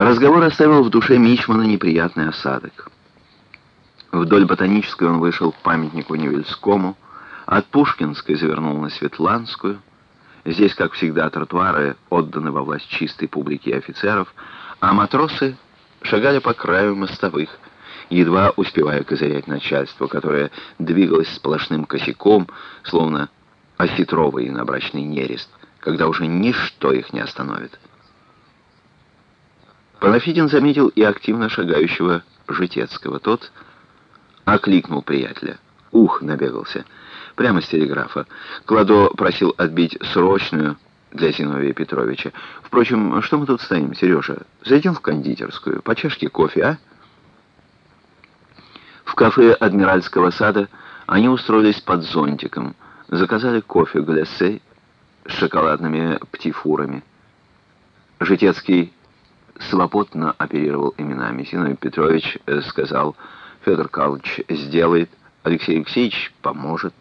Разговор оставил в душе Мичмана неприятный осадок. Вдоль Ботанической он вышел к памятнику Невельскому, от Пушкинской завернул на Светланскую. Здесь, как всегда, тротуары отданы во власть чистой публики и офицеров, а матросы шагали по краю мостовых, едва успевая козырять начальство, которое двигалось сплошным косяком, словно осетровый набрачный нерест, когда уже ничто их не остановит. Панафидин заметил и активно шагающего Житецкого. Тот окликнул приятеля. Ух, набегался. Прямо с телеграфа. Кладо просил отбить срочную для Зиновия Петровича. Впрочем, что мы тут стоим, Сережа? Зайдем в кондитерскую, по чашке кофе, а? В кафе Адмиральского сада они устроились под зонтиком. Заказали кофе гляссе с шоколадными птифурами. Житецкий свободно оперировал именами. Зиновий Петрович э, сказал, Федор Карлович сделает, Алексей Алексеевич поможет.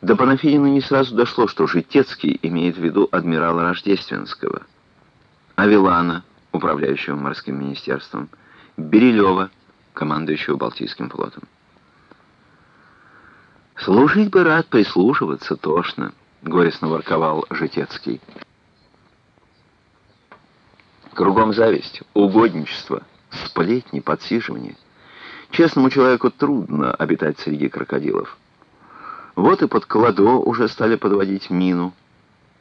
До Панафидина не сразу дошло, что Житецкий имеет в виду адмирала Рождественского, Авилана, управляющего морским министерством, Берилева, командующего Балтийским флотом. «Служить бы рад, прислушиваться тошно», — горестно ворковал Житецкий. Кругом зависть, угодничество, сплетни, подсиживание. Честному человеку трудно обитать среди крокодилов. Вот и под Кладо уже стали подводить мину.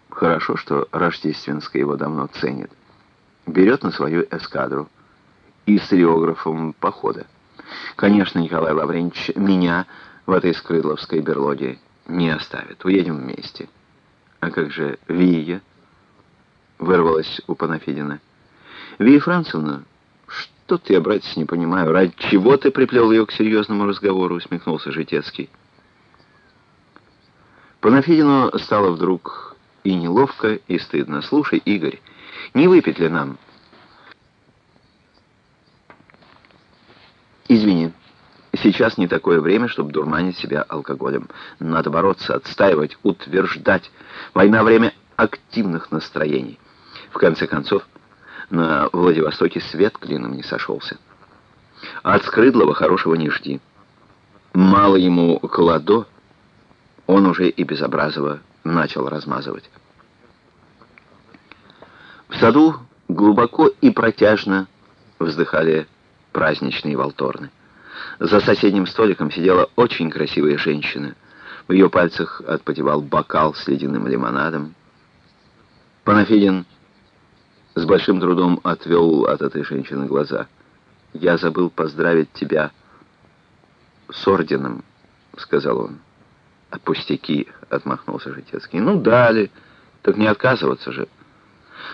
Хорошо, что Рождественская его давно ценит. Берет на свою эскадру. И с риографом похода. Конечно, Николай Лавренч меня в этой скрыдловской берлоге не оставит. Уедем вместе. А как же Вия? Вырвалась у Панафидина. Вия Францевна, что-то я, братец, не понимаю. Ради чего ты приплел ее к серьезному разговору, усмехнулся Житецкий. Панафидину стало вдруг и неловко, и стыдно. Слушай, Игорь, не выпить ли нам? Извини, сейчас не такое время, чтобы дурманить себя алкоголем. Надо бороться, отстаивать, утверждать. Война — время активных настроений. В конце концов, на Владивостоке свет клином не сошелся. От Скрыдлова хорошего не жди. Мало ему кладо, он уже и Безобразова начал размазывать. В саду глубоко и протяжно вздыхали праздничные волторны. За соседним столиком сидела очень красивая женщина. В ее пальцах отпотевал бокал с ледяным лимонадом. Панафидин с большим трудом отвел от этой женщины глаза. «Я забыл поздравить тебя с орденом», — сказал он. «А пустяки», — отмахнулся Житецкий. «Ну, дали, так не отказываться же».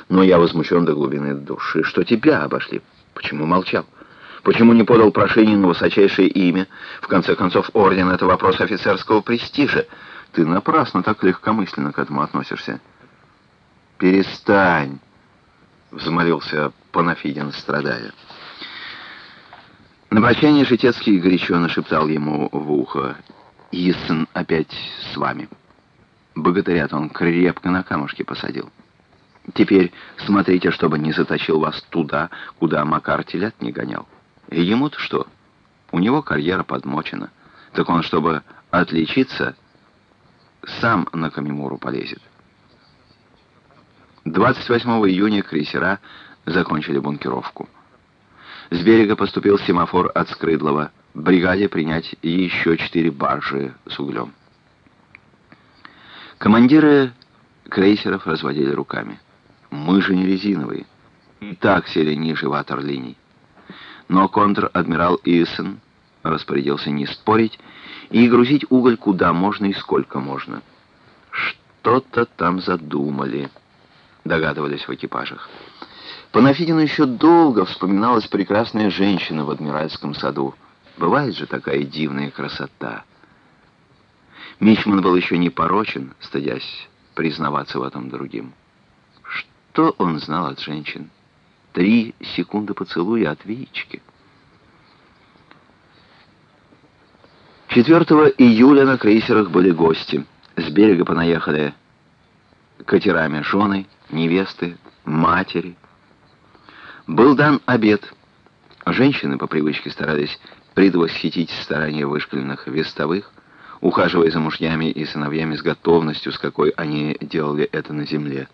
Но я возмущен до глубины души, что тебя обошли. Почему молчал? Почему не подал прошение на высочайшее имя? В конце концов, орден — это вопрос офицерского престижа. Ты напрасно так легкомысленно к этому относишься. «Перестань!» — взмолился Панафидин, страдая. На прощание Житецкий горячо нашептал ему в ухо. «Иссен опять с вами». Богатыря-то он крепко на камушке посадил. Теперь смотрите, чтобы не затащил вас туда, куда Макар телят не гонял. И ему-то что? У него карьера подмочена. Так он, чтобы отличиться, сам на Камимуру полезет. 28 июня крейсера закончили бункеровку. С берега поступил семафор от Скрыдлова. Бригаде принять еще четыре баржи с углем. Командиры крейсеров разводили руками. Мы же не резиновые. И так сели ниже ватерлиний. Но контр-адмирал Иссен распорядился не спорить и грузить уголь куда можно и сколько можно. Что-то там задумали догадывались в экипажах. Панафидину еще долго вспоминалась прекрасная женщина в Адмиральском саду. Бывает же такая дивная красота. Мичман был еще не порочен, стыдясь признаваться в этом другим. Что он знал от женщин? Три секунды поцелуя от Вички. 4 июля на крейсерах были гости. С берега понаехали катерами жены, невесты, матери. Был дан обед. Женщины по привычке старались предвосхитить старания вышкаленных вестовых, ухаживая за мужьями и сыновьями с готовностью, с какой они делали это на земле.